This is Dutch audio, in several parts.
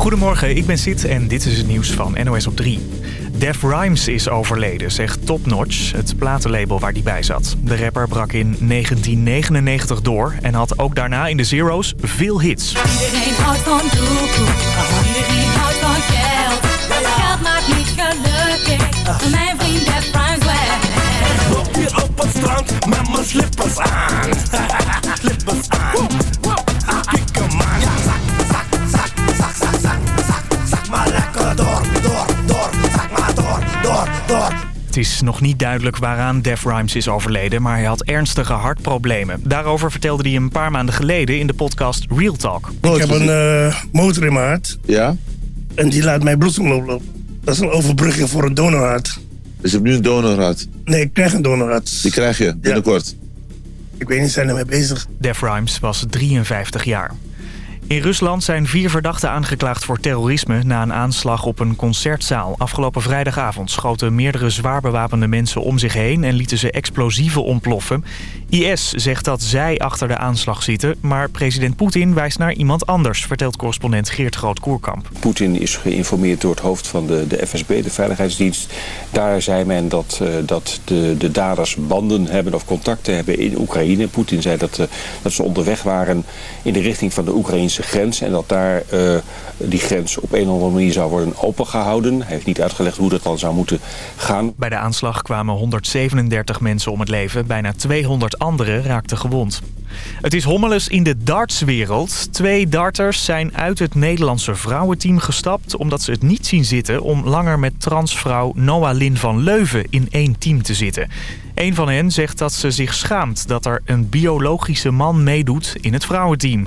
Goedemorgen, ik ben Sid en dit is het nieuws van NOS op 3. Def Rhymes is overleden, zegt Top Notch, het platenlabel waar hij bij zat. De rapper brak in 1999 door en had ook daarna in de Zero's veel hits. Iedereen houdt van doekoe, iedereen houdt van geld. Geld maakt niet gelukkig, mijn vriend Def Rhymes wel. Loop hier op het strand met mijn slippers aan. slippers aan. Is nog niet duidelijk waaraan Def Rhymes is overleden, maar hij had ernstige hartproblemen. Daarover vertelde hij een paar maanden geleden in de podcast Real Talk. Ik heb een eh, motor in mijn hart Ja? en die laat mijn bloedsomloop lopen. Dat is een overbrugging voor een donorhart. Dus je hebt nu een donorhart. Nee, ik krijg een donorhart. Die krijg je binnenkort. Ik weet niet, zijn ermee bezig. Def Rhymes was 53 jaar. In Rusland zijn vier verdachten aangeklaagd voor terrorisme... na een aanslag op een concertzaal. Afgelopen vrijdagavond schoten meerdere zwaar bewapende mensen om zich heen... en lieten ze explosieven ontploffen. IS zegt dat zij achter de aanslag zitten... maar president Poetin wijst naar iemand anders... vertelt correspondent Geert Groot-Koerkamp. Poetin is geïnformeerd door het hoofd van de, de FSB, de Veiligheidsdienst. Daar zei men dat, eh, dat de, de daders banden hebben of contacten hebben in Oekraïne. Poetin zei dat, eh, dat ze onderweg waren in de richting van de Oekraïnse grens. En dat daar eh, die grens op een of andere manier zou worden opengehouden. Hij heeft niet uitgelegd hoe dat dan zou moeten gaan. Bij de aanslag kwamen 137 mensen om het leven. Bijna 200 anderen raakten gewond. Het is hommeles in de dartswereld. Twee darters zijn uit het Nederlandse vrouwenteam gestapt... omdat ze het niet zien zitten om langer met transvrouw Noah Lin van Leuven in één team te zitten. Een van hen zegt dat ze zich schaamt dat er een biologische man meedoet in het vrouwenteam.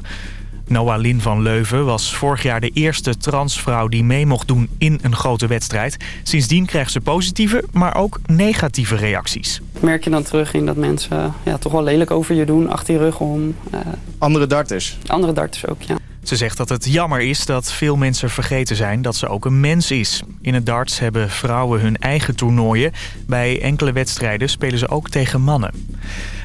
Noah Lin van Leuven was vorig jaar de eerste transvrouw die mee mocht doen in een grote wedstrijd. Sindsdien krijgt ze positieve, maar ook negatieve reacties. merk je dan terug in dat mensen ja, toch wel lelijk over je doen, achter je rug om. Eh, Andere darters. andere darters ook, ja. Ze zegt dat het jammer is dat veel mensen vergeten zijn dat ze ook een mens is. In het darts hebben vrouwen hun eigen toernooien. Bij enkele wedstrijden spelen ze ook tegen mannen.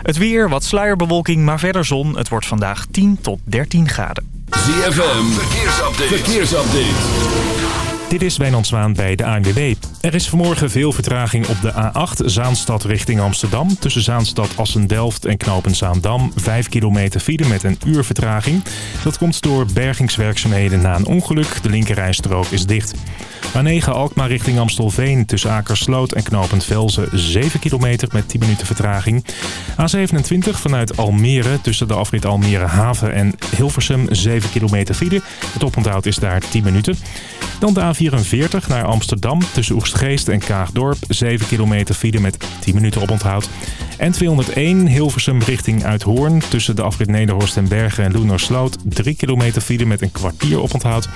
Het weer, wat sluierbewolking, maar verder zon. Het wordt vandaag 10 tot 13 graden. ZFM, verkeersupdate. verkeersupdate. Dit is Wijnand Zwaan bij de ANWB. Er is vanmorgen veel vertraging op de A8 Zaanstad richting Amsterdam. Tussen Zaanstad Assen-Delft en Knopen Zaandam. 5 kilometer file met een uur vertraging. Dat komt door bergingswerkzaamheden na een ongeluk. De linkerrijstrook is dicht. A9 Alkmaar richting Amstelveen tussen Akersloot en Knopend Velzen 7 kilometer met 10 minuten vertraging. A27 vanuit Almere tussen de afrit Almere Haven en Hilversum 7 kilometer file. Het oponthoud is daar 10 minuten. Dan de A44 naar Amsterdam tussen Oegstgeest en Kaagdorp 7 kilometer file met 10 minuten oponthoud. En 201 Hilversum richting Uithoorn tussen de afrit Nederhorst en Bergen en Loenersloot 3 kilometer file met een kwartier oponthoud.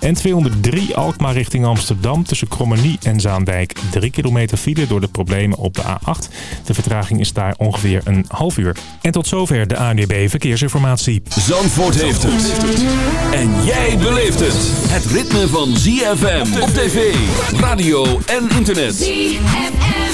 En 203 Alkmaar richting Amsterdam tussen Krommenie en Zaandijk 3 kilometer file door de problemen op de A8. De vertraging is daar ongeveer een half uur. En tot zover de ANWB Verkeersinformatie. Zandvoort heeft het. En jij beleeft het. Het ritme van ZFM op tv, radio en internet. ZFM.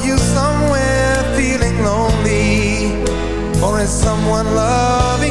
Are you somewhere feeling lonely? Or is someone loving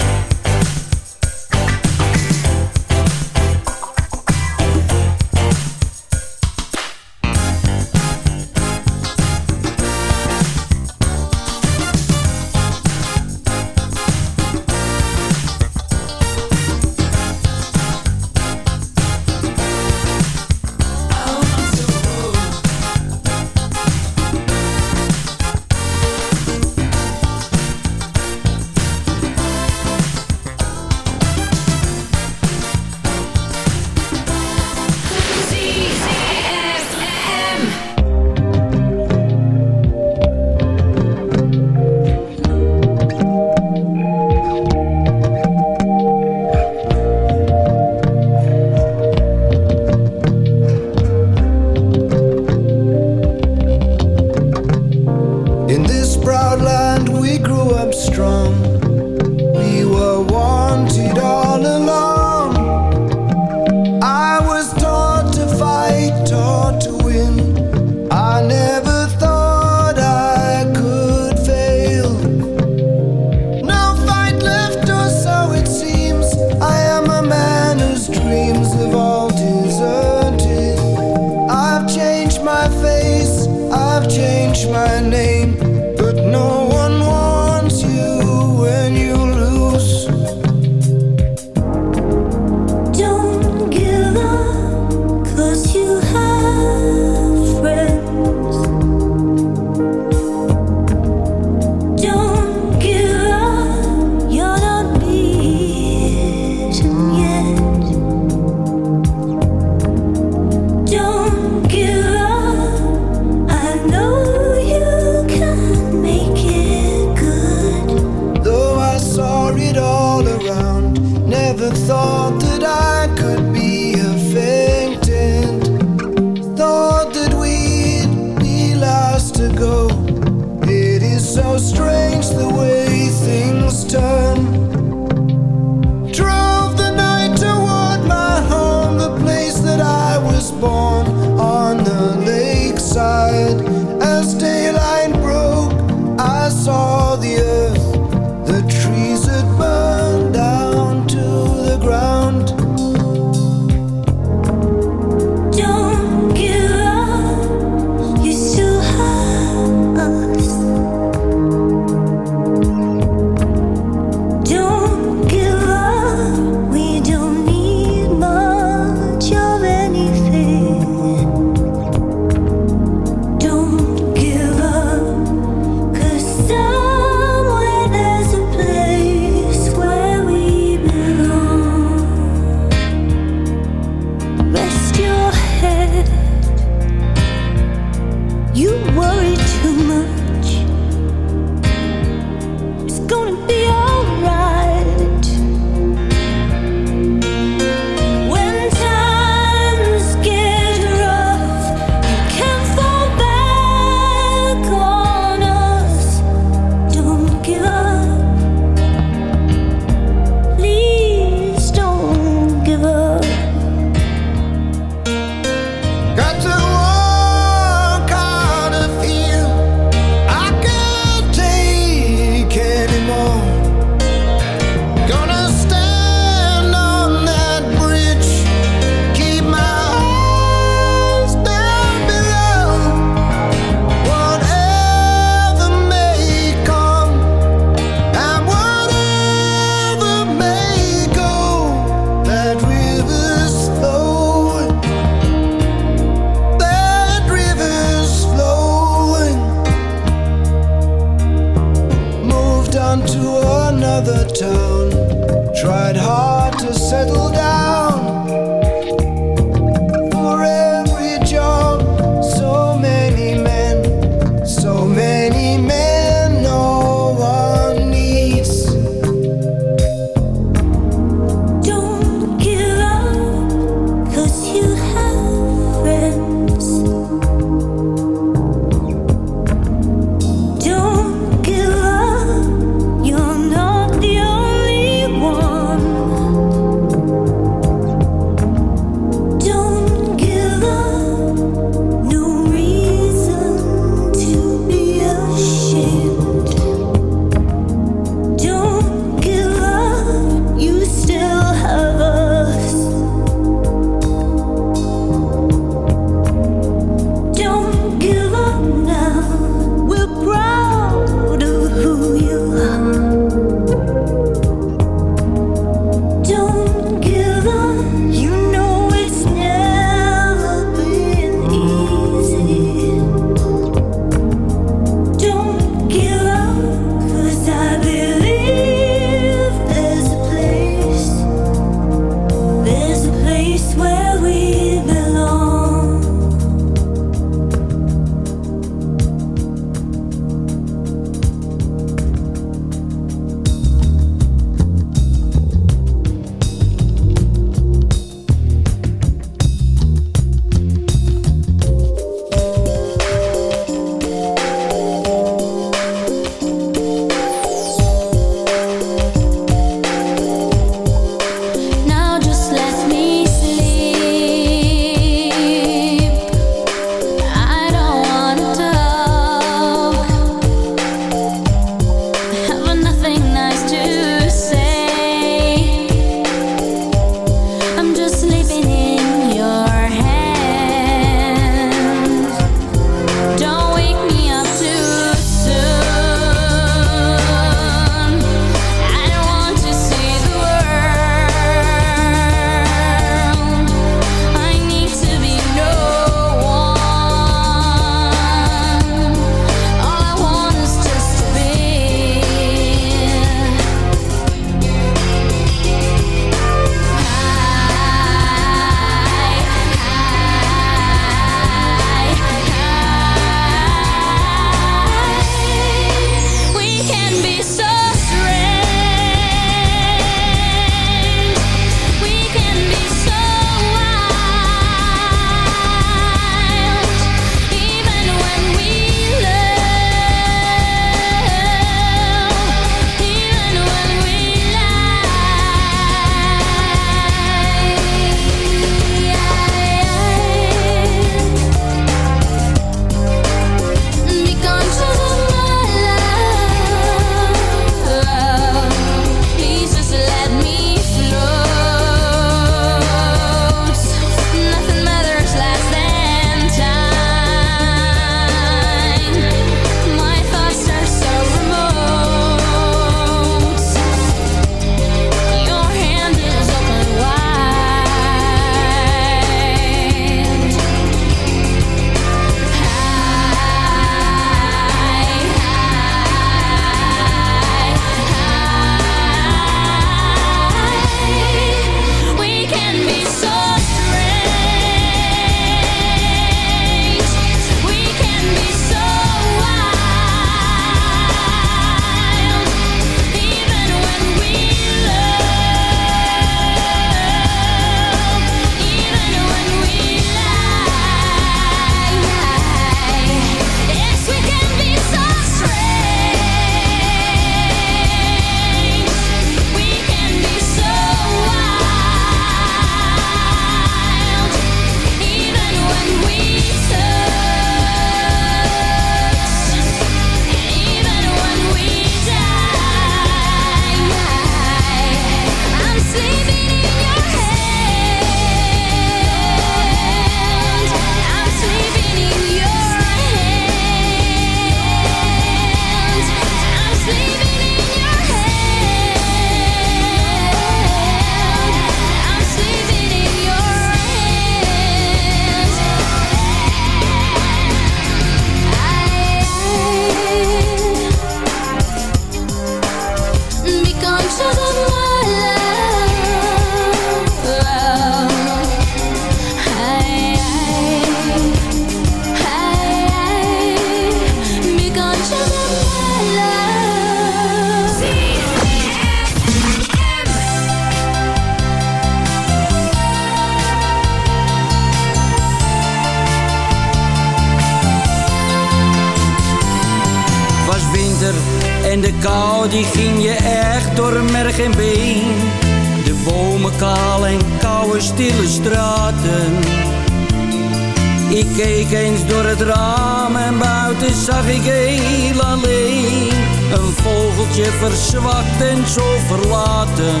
zag ik heel alleen. Een vogeltje verzwakt en zo verlaten.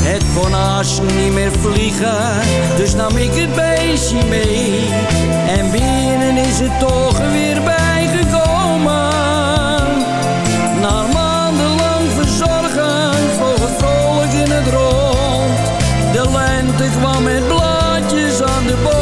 Het kon haast niet meer vliegen, dus nam ik het beestje mee. En binnen is het toch weer bijgekomen. Na maandenlang verzorgen vloog het vrolijk in het rond. De lente kwam met blaadjes aan de bomen.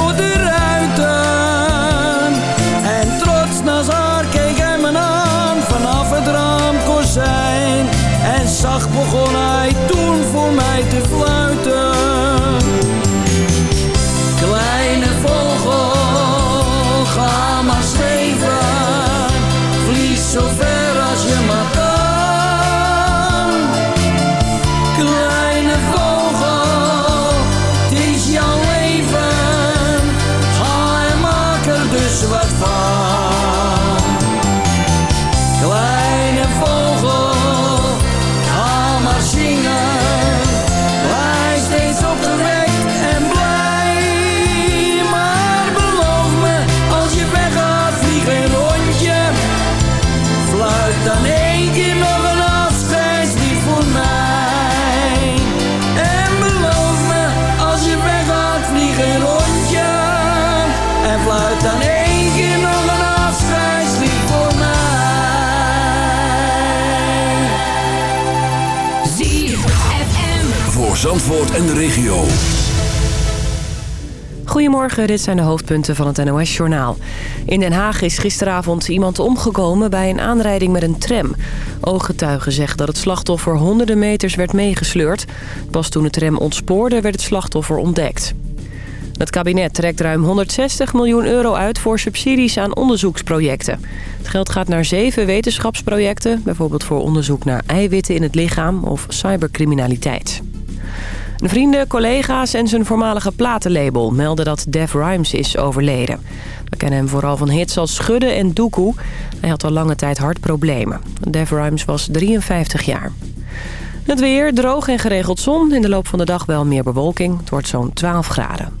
vanaf het raamkozijn. En zacht begon hij toen voor mij te fluiten. De regio. Goedemorgen, dit zijn de hoofdpunten van het NOS-journaal. In Den Haag is gisteravond iemand omgekomen bij een aanrijding met een tram. Ooggetuigen zeggen dat het slachtoffer honderden meters werd meegesleurd. Pas toen de tram ontspoorde werd het slachtoffer ontdekt. Het kabinet trekt ruim 160 miljoen euro uit voor subsidies aan onderzoeksprojecten. Het geld gaat naar zeven wetenschapsprojecten, bijvoorbeeld voor onderzoek naar eiwitten in het lichaam of cybercriminaliteit. De vrienden, collega's en zijn voormalige platenlabel melden dat Def Rhymes is overleden. We kennen hem vooral van hits als Schudde en Doekoe. Hij had al lange tijd hartproblemen. Def Rhymes was 53 jaar. Het weer, droog en geregeld zon. In de loop van de dag wel meer bewolking. Het wordt zo'n 12 graden.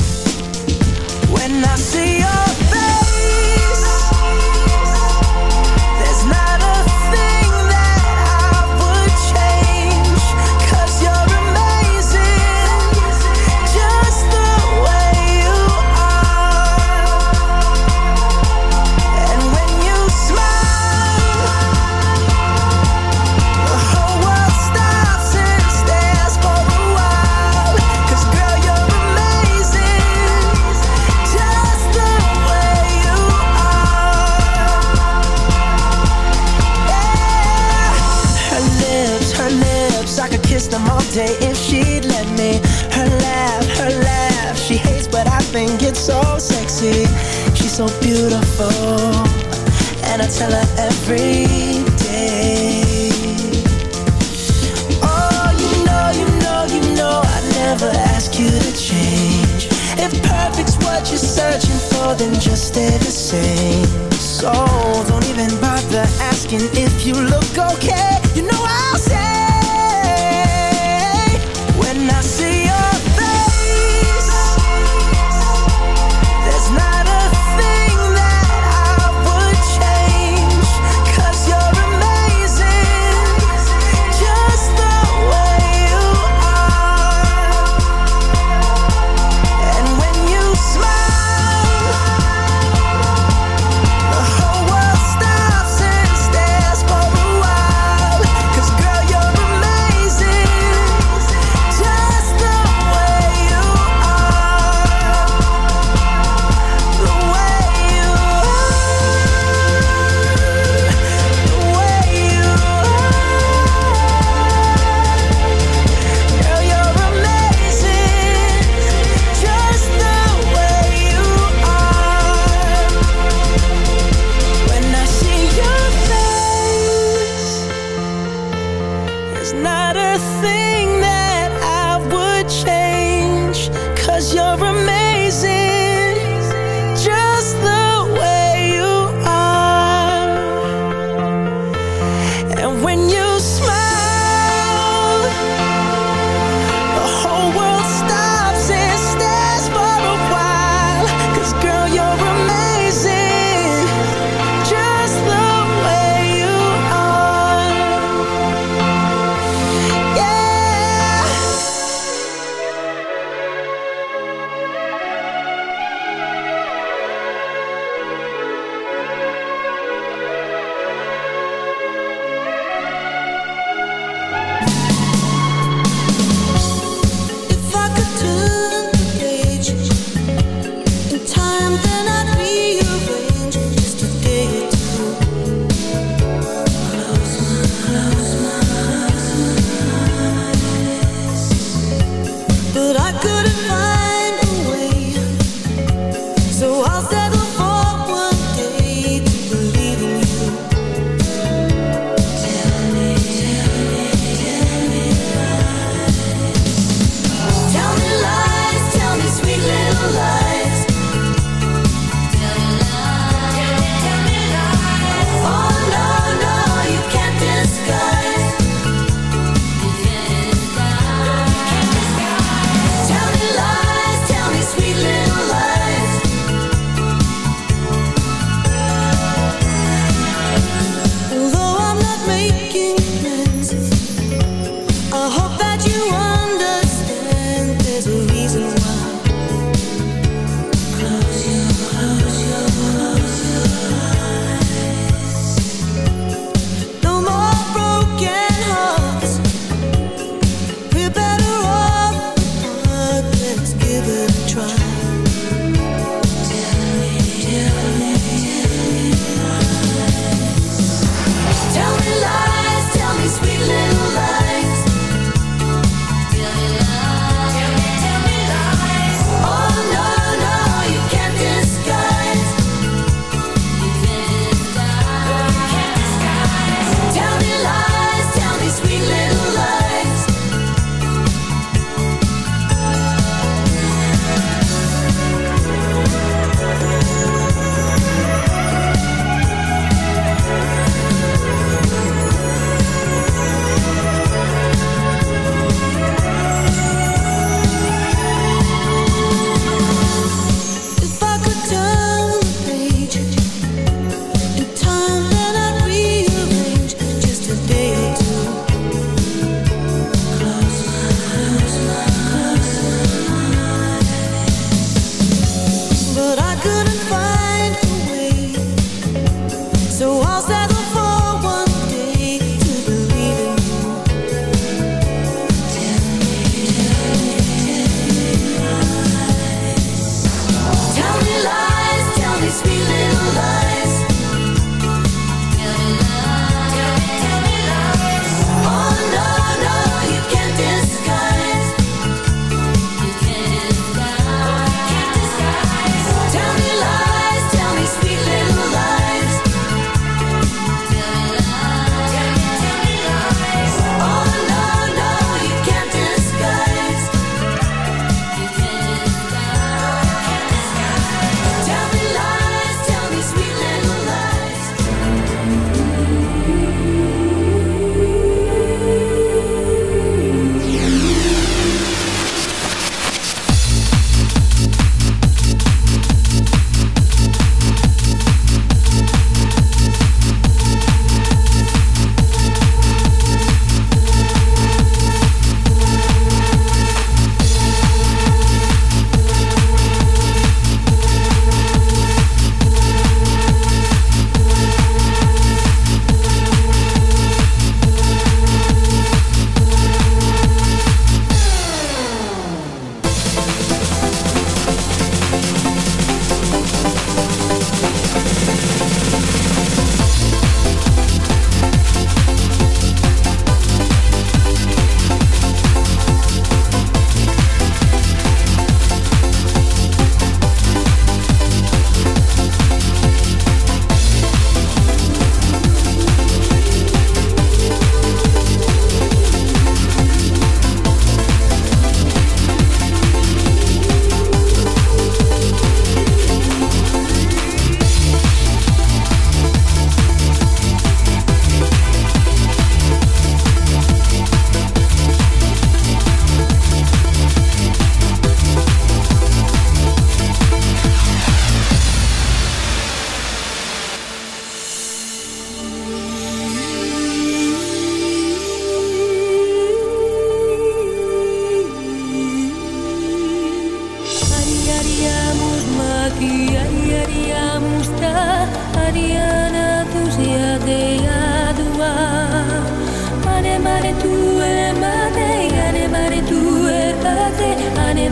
when I see your face,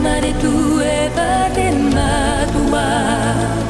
mare tu e vate ma tua